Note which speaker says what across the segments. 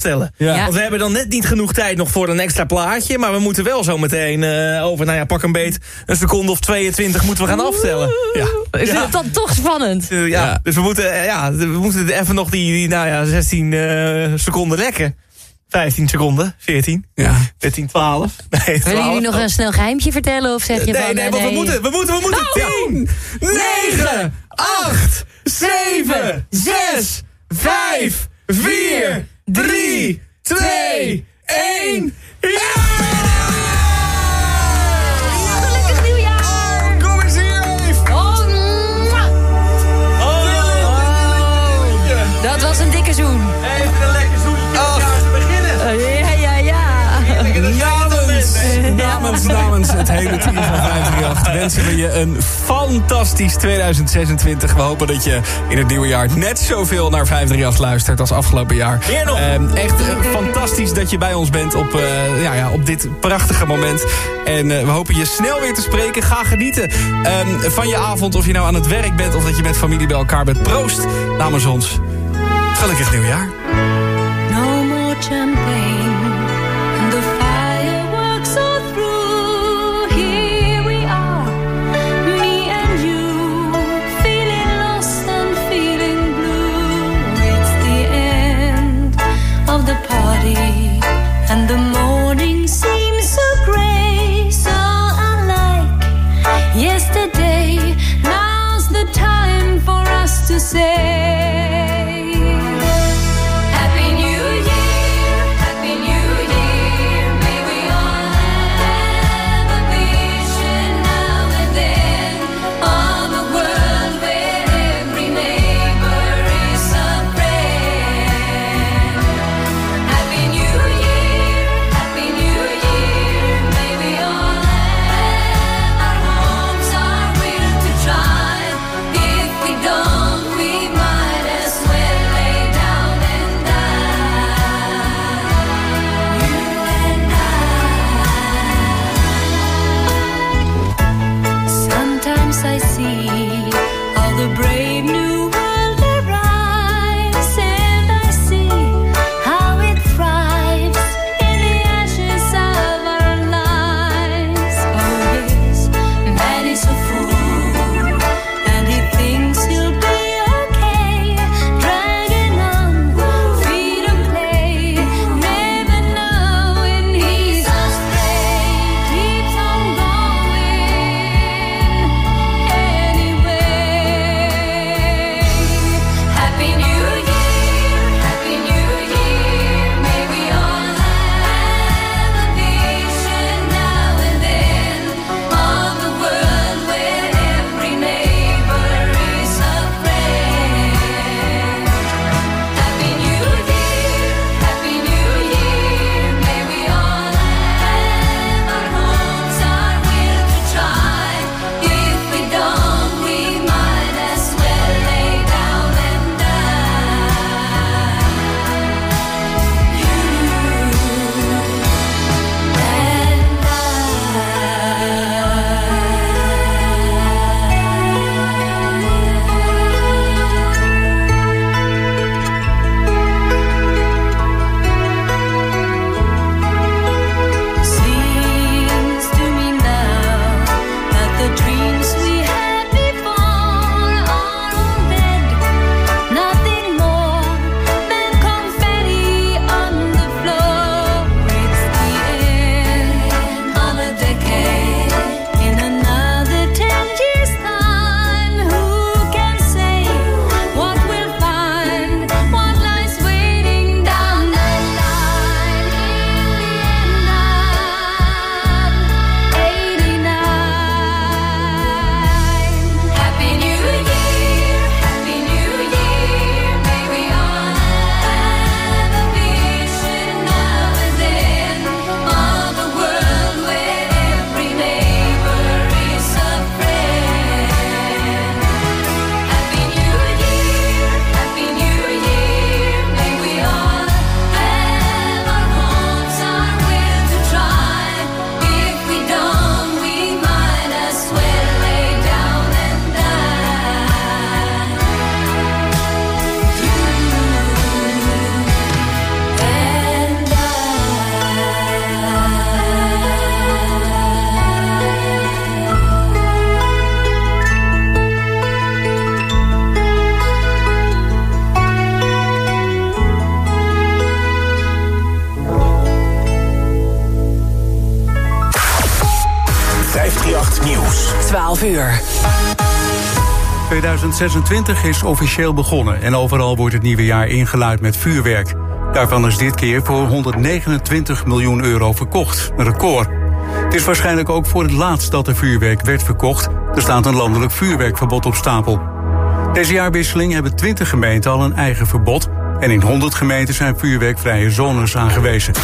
Speaker 1: stellen.
Speaker 2: Ja.
Speaker 1: Want we hebben dan net niet genoeg tijd nog voor een extra plaatje. Maar we moeten wel zo meteen eh, over, nou ja, pak een beet... een seconde of 22 moeten we gaan aftellen. Ja.
Speaker 3: Is
Speaker 1: Ja.
Speaker 3: het dan toch spannend?
Speaker 1: Eh, ja.
Speaker 2: Ja.
Speaker 1: Dus we moeten, eh, ja, we moeten even nog die, die nou ja, 16 eh, seconden lekken. 15 seconden, 14,
Speaker 2: Ja.
Speaker 1: 13, 12. Nee, 12.
Speaker 3: Willen jullie nog een snel geheimje vertellen? Of zeg je
Speaker 1: Nee,
Speaker 3: van,
Speaker 1: nee, want we moeten, we moeten, we moeten. 10, 9, 8, 7, 6, 5, 4, 3, 2, 1. Ja!
Speaker 2: Namens, namens het hele team van 538 wensen we je een fantastisch 2026. We hopen dat je in het nieuwe jaar net zoveel naar 538 luistert als afgelopen jaar.
Speaker 1: Meer nog.
Speaker 2: Ehm, echt eh, fantastisch dat je bij ons bent op, eh, ja, ja, op dit prachtige moment. En eh, we hopen je snel weer te spreken. Ga genieten ehm, van je avond of je nou aan het werk bent... of dat je met familie bij elkaar bent. Proost namens ons. Gelukkig nieuwjaar.
Speaker 4: No more champagne to say.
Speaker 5: 2026 is officieel begonnen en overal wordt het nieuwe jaar ingeluid met vuurwerk. Daarvan is dit keer voor 129 miljoen euro verkocht, een record. Het is waarschijnlijk ook voor het laatst dat er vuurwerk werd verkocht. Er staat een landelijk vuurwerkverbod op stapel. Deze jaarwisseling hebben 20 gemeenten al een eigen verbod... en in 100 gemeenten zijn vuurwerkvrije zones aangewezen.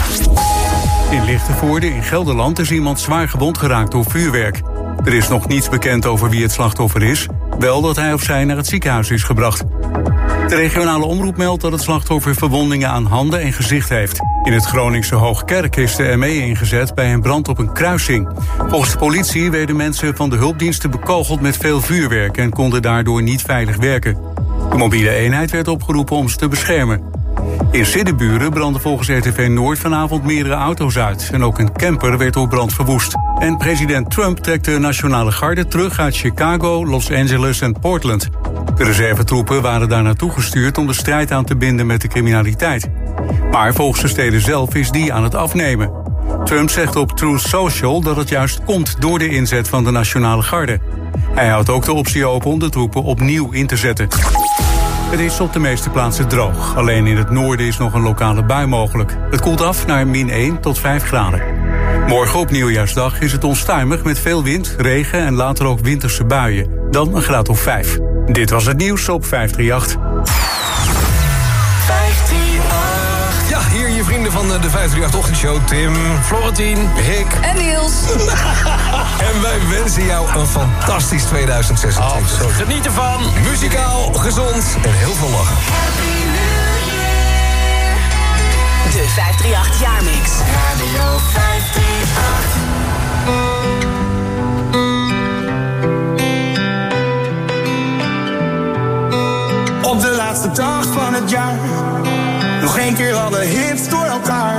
Speaker 5: In Lichtenvoorde in Gelderland is iemand zwaar gewond geraakt door vuurwerk. Er is nog niets bekend over wie het slachtoffer is, wel dat hij of zij naar het ziekenhuis is gebracht. De regionale omroep meldt dat het slachtoffer verwondingen aan handen en gezicht heeft. In het Groningse Hoogkerk is de ME ingezet bij een brand op een kruising. Volgens de politie werden mensen van de hulpdiensten bekogeld met veel vuurwerk en konden daardoor niet veilig werken. De mobiele eenheid werd opgeroepen om ze te beschermen. In Siddeburen brandden volgens RTV Noord vanavond meerdere auto's uit. En ook een camper werd door brand verwoest. En president Trump trekt de Nationale Garde terug uit Chicago, Los Angeles en Portland. De reservetroepen waren daar naartoe gestuurd om de strijd aan te binden met de criminaliteit. Maar volgens de steden zelf is die aan het afnemen. Trump zegt op Truth Social dat het juist komt door de inzet van de Nationale Garde. Hij houdt ook de optie open om de troepen opnieuw in te zetten. Het is op de meeste plaatsen droog. Alleen in het noorden is nog een lokale bui mogelijk. Het koelt af naar min 1 tot 5 graden. Morgen op nieuwjaarsdag is het onstuimig met veel wind, regen en later ook winterse buien. Dan een graad of 5. Dit was het nieuws op 538.
Speaker 6: Van de 538-ochtendshow. Tim, Florentien, Rick.
Speaker 3: En Niels.
Speaker 6: En wij wensen jou een fantastisch 2026.
Speaker 2: Geniet ervan.
Speaker 6: Muzikaal, gezond en heel veel lachen.
Speaker 7: De 538 Jaarmix.
Speaker 4: Radio 538.
Speaker 8: Op de laatste dag van het jaar. Nog één keer alle hits door elkaar.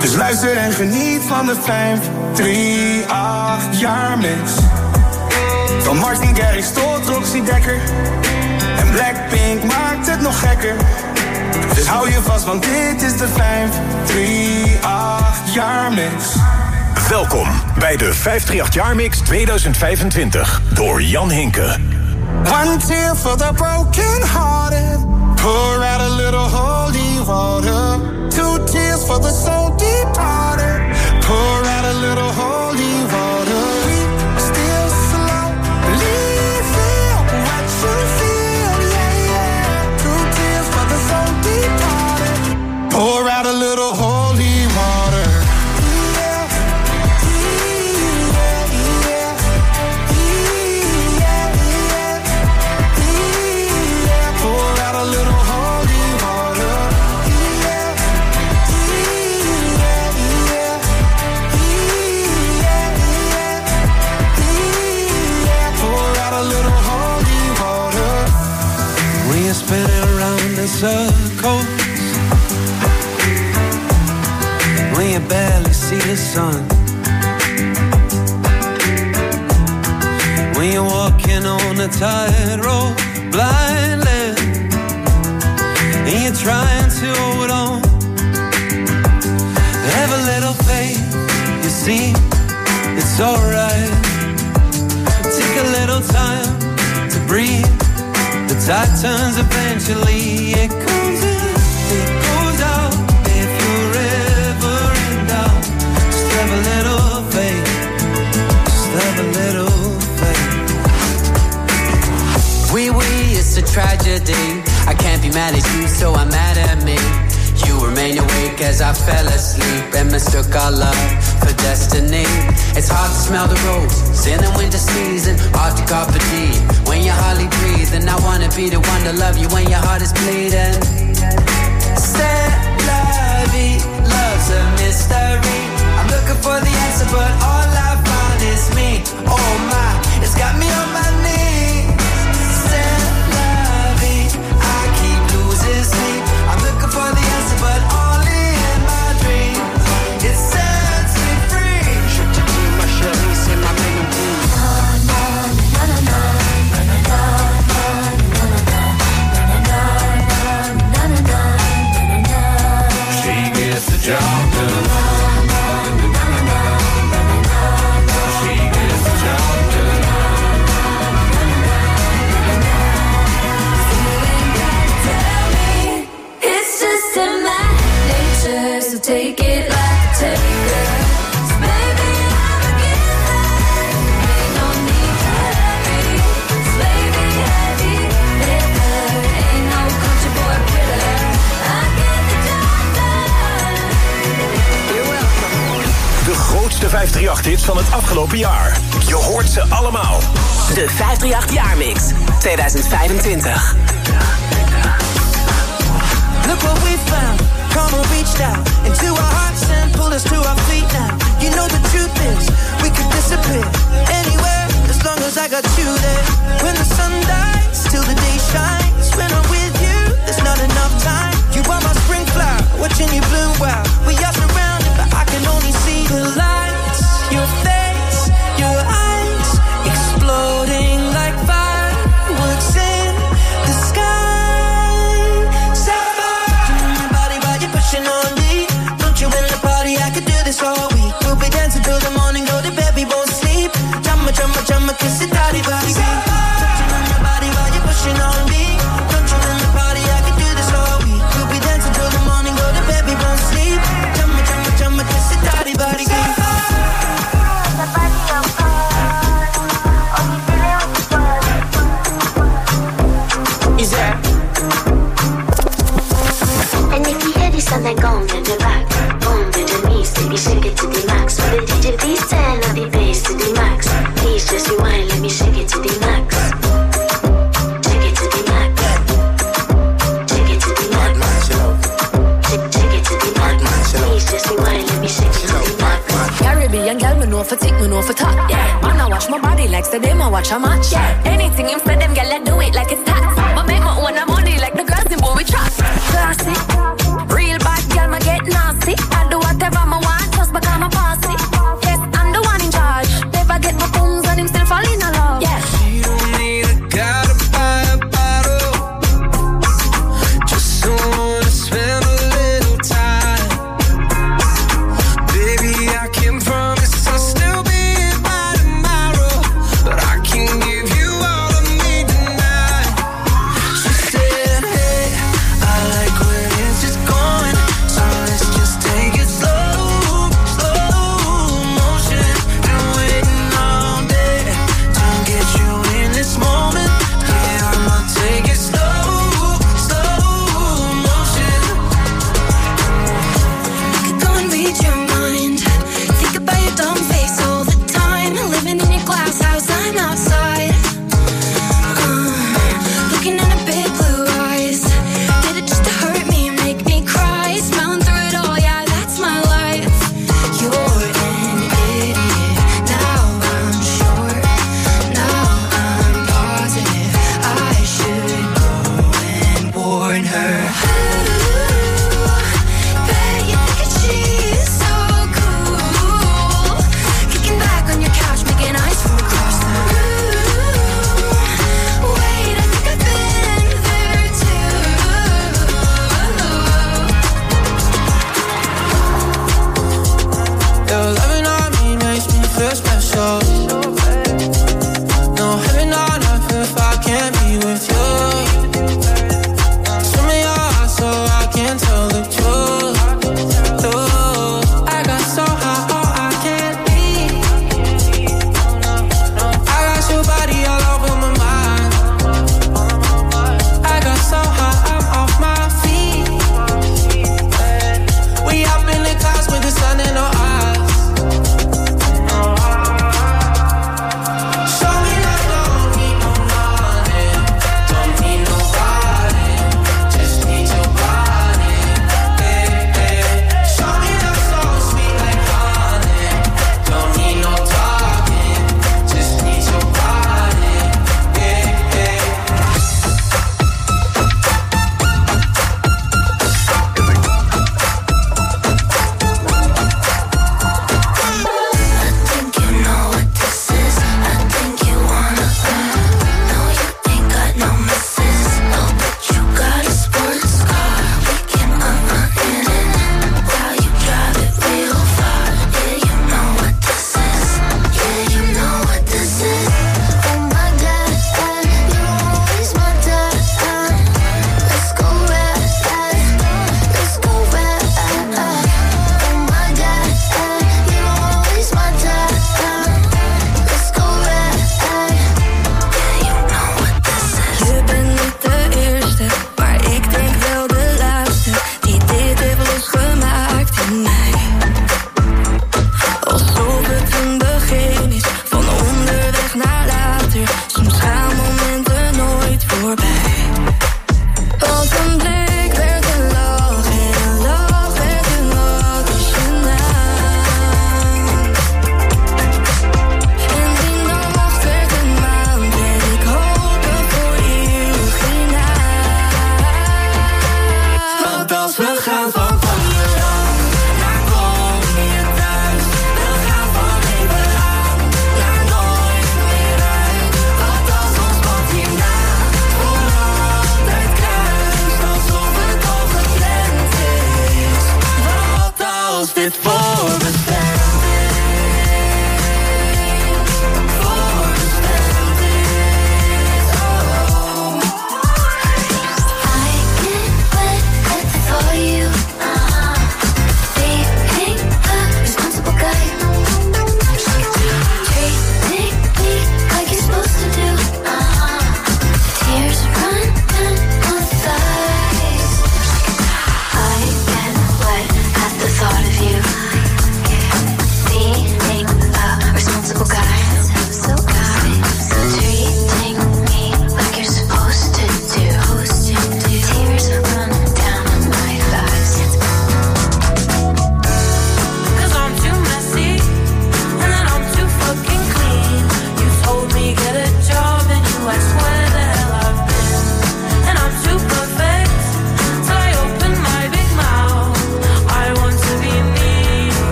Speaker 8: Dus luister en geniet van de 538 jaar mix. Van Martin Garrix tot Roxy Dekker. En Blackpink maakt het nog gekker. Dus hou je vast, want dit is de 538 jaar mix.
Speaker 6: Welkom bij de 538 Jaarmix 2025 door Jan Hinke.
Speaker 8: One tear for the broken hearted. Pour out a little holy water. Two tears for the soul departed. Pour out a little holy
Speaker 9: circles. When you barely see the sun. When you're walking on a tightrope blindly. And you're trying to hold on. Have a little faith, you see, it's alright. Take a little time tide turns eventually. It comes in, it goes out. If you're ever in doubt, just have a little faith. Just have a little faith.
Speaker 10: Wee wee, it's a tragedy. I can't be mad at you, so I'm mad at me. You remain awake as I fell asleep and mistook our love for destiny. It's hard to smell the roses in the winter season, hard to carpe diem when you're hardly breathing. I wanna be the one to love you when your heart is bleeding. C'est la love's a mystery. I'm looking for the answer, but all I find is me. Oh my, it's got me on my knees.
Speaker 9: Job
Speaker 6: 538-hits van het afgelopen jaar. Je hoort ze allemaal.
Speaker 7: De 538-jaarmix 2025.
Speaker 9: Look what we found. Karma reached out into our hearts and pulled us to our feet now. You know the truth is, we could disappear anywhere as long as I got you there. When the sun dies, till the day shines. When I'm with you, there's not enough time. You are my spring flower, watching you bloom wild. We are surrounded, but I can only see the light. He likes to
Speaker 11: them, I watch a match. Yeah. Anything him for them, girl, I do it like it's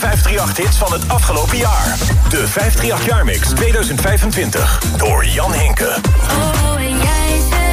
Speaker 12: beste 538-hits van het afgelopen jaar. De 538-jaarmix 2025 door Jan Henke.
Speaker 11: Oh, jij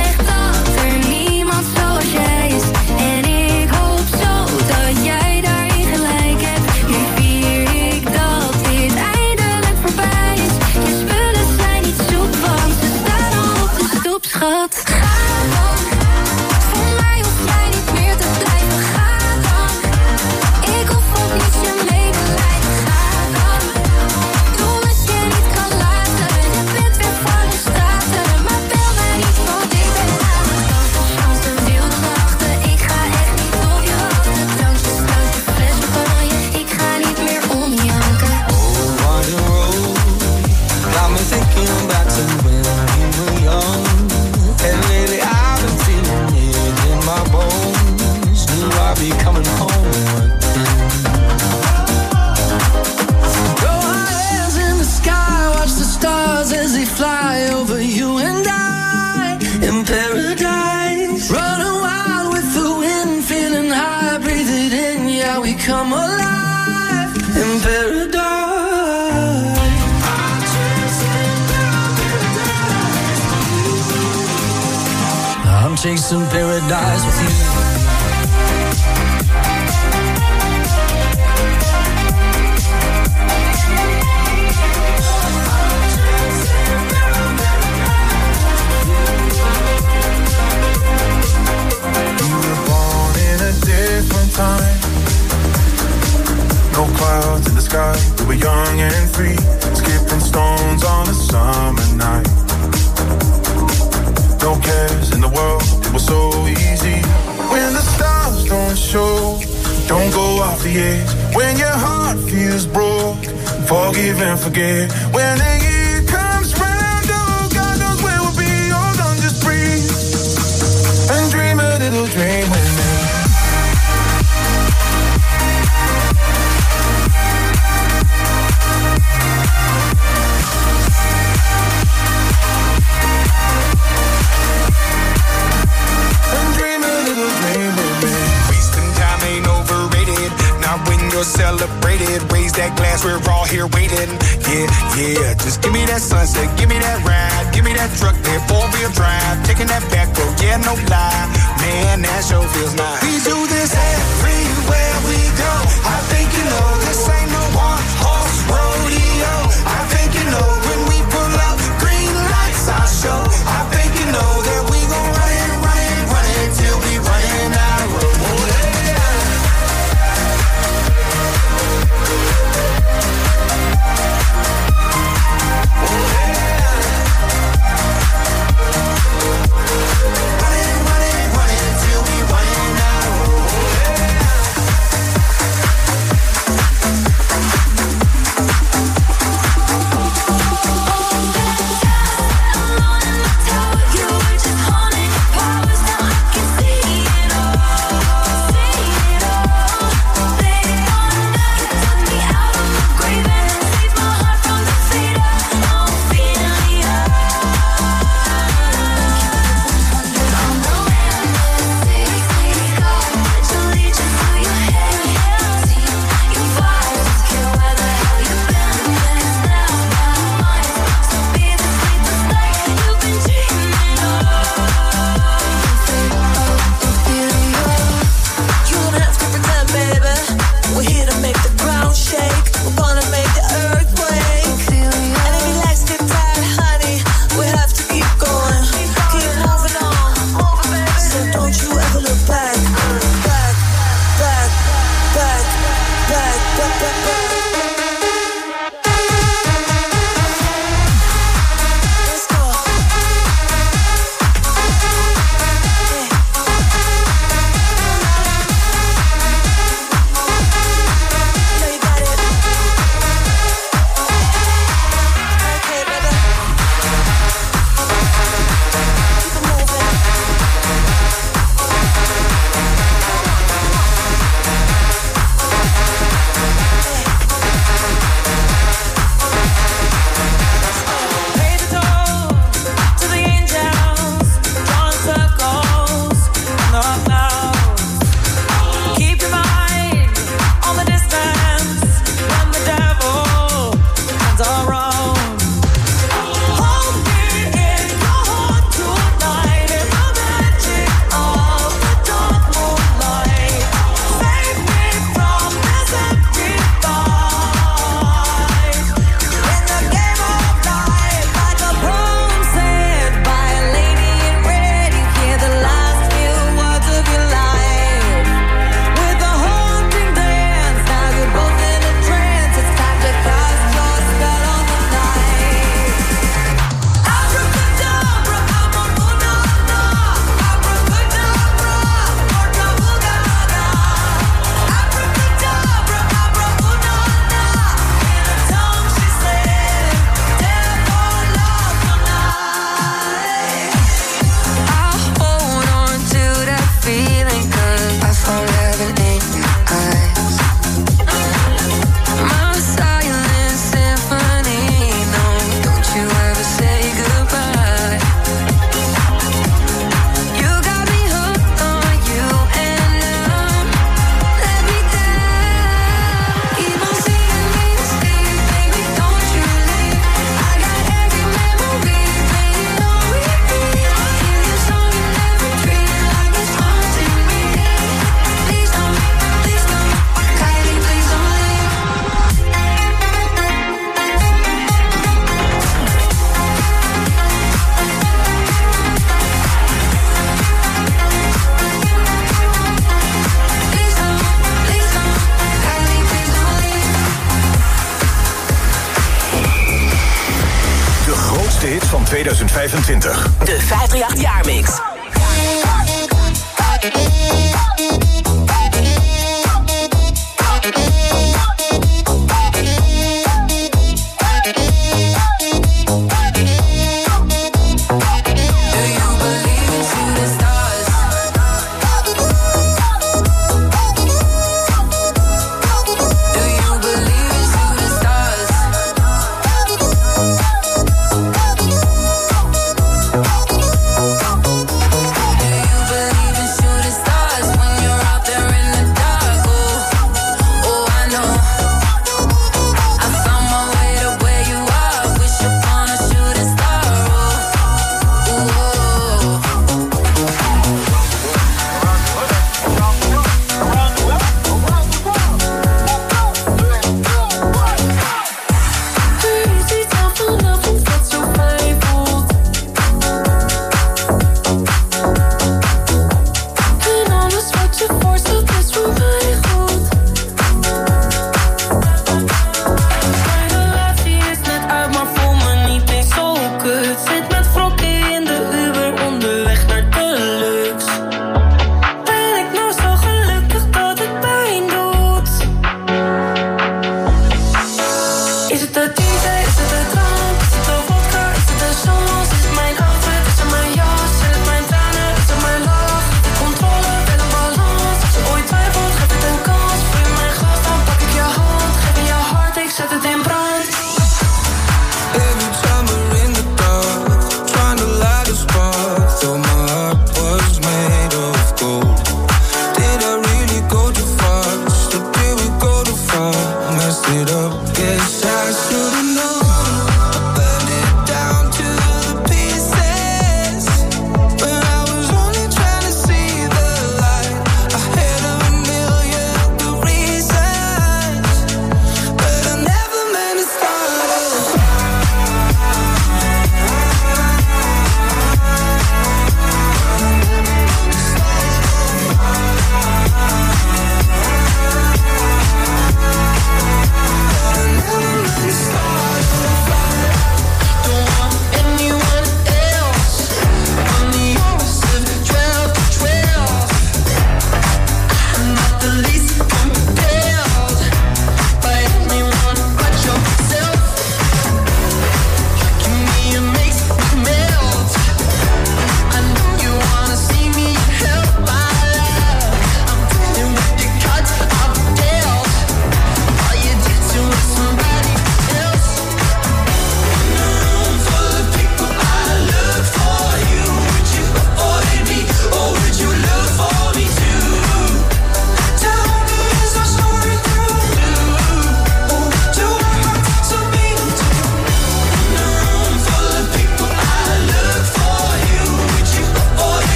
Speaker 13: cares in the world, it was so easy. When the stars don't show, don't go off the edge. When your heart feels broke, forgive and forget. When the year comes round, oh, God knows where we'll be. Hold on, just breathe and dream a little dream
Speaker 8: You're celebrated. Raise that glass, we're all here waiting. Yeah, yeah. Just give me that sunset, give me that ride, give me that truck, that four wheel drive. Taking that back road, yeah, no lie. Man, that sure feels nice. We do this everywhere we go. I think you know this ain't no one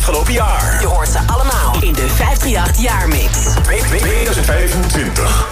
Speaker 9: afgelopen jaar.
Speaker 7: Je hoort ze allemaal in de 538 Jaarmix.
Speaker 9: 2025.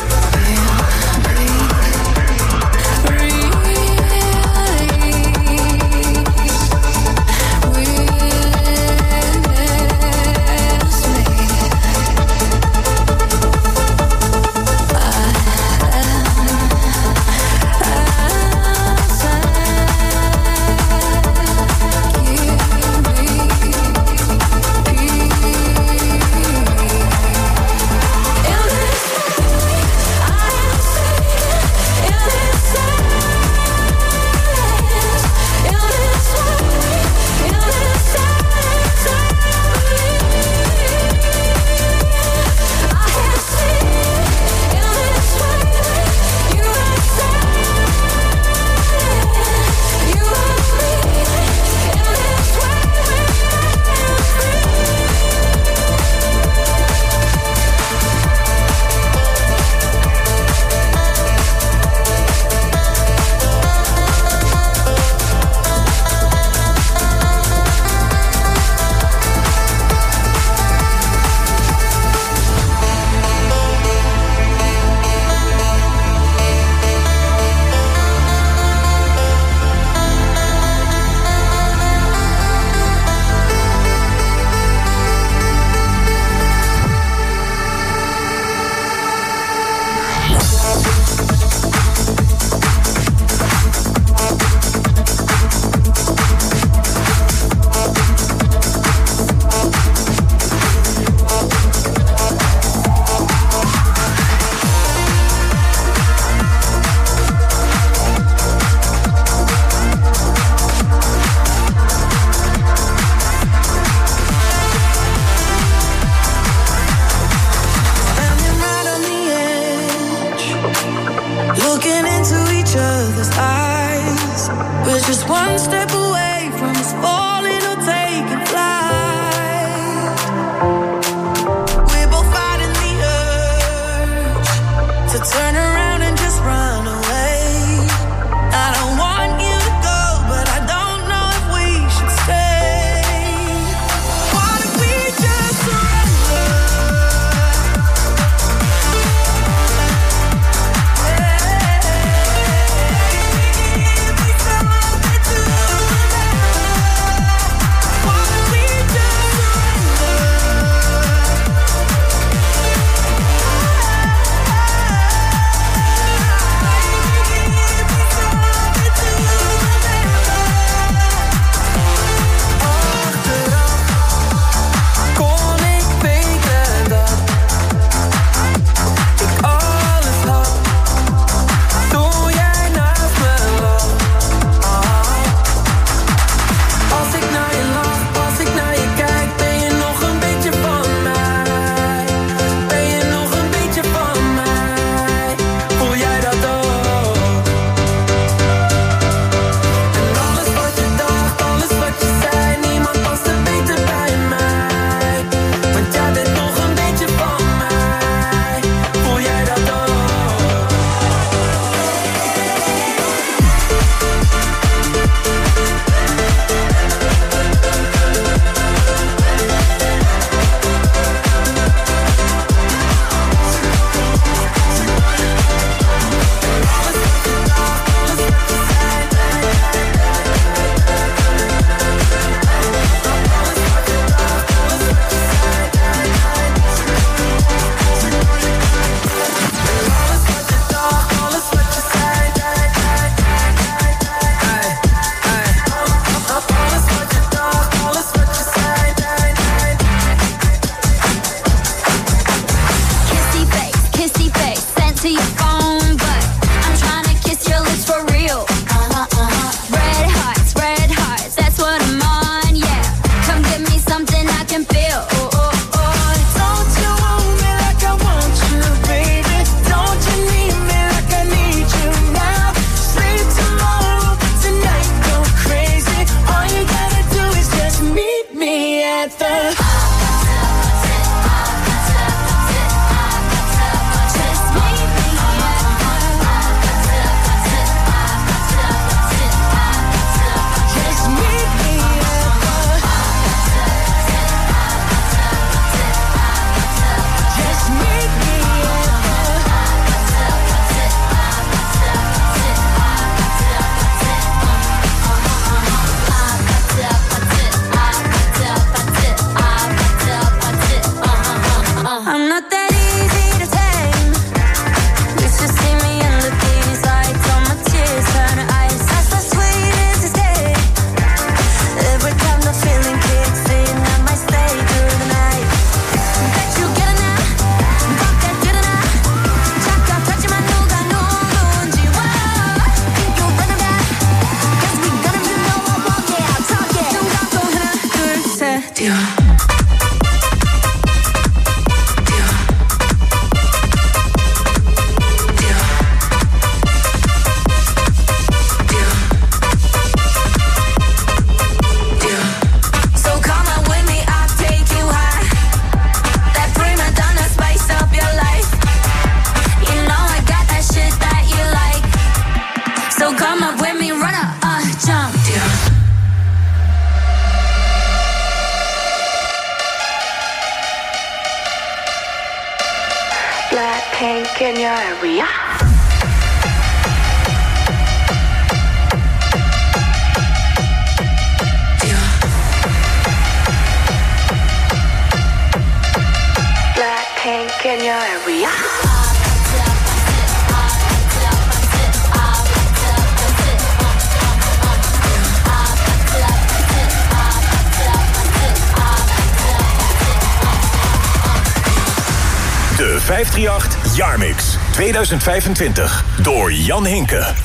Speaker 6: 2025 door Jan Hinke.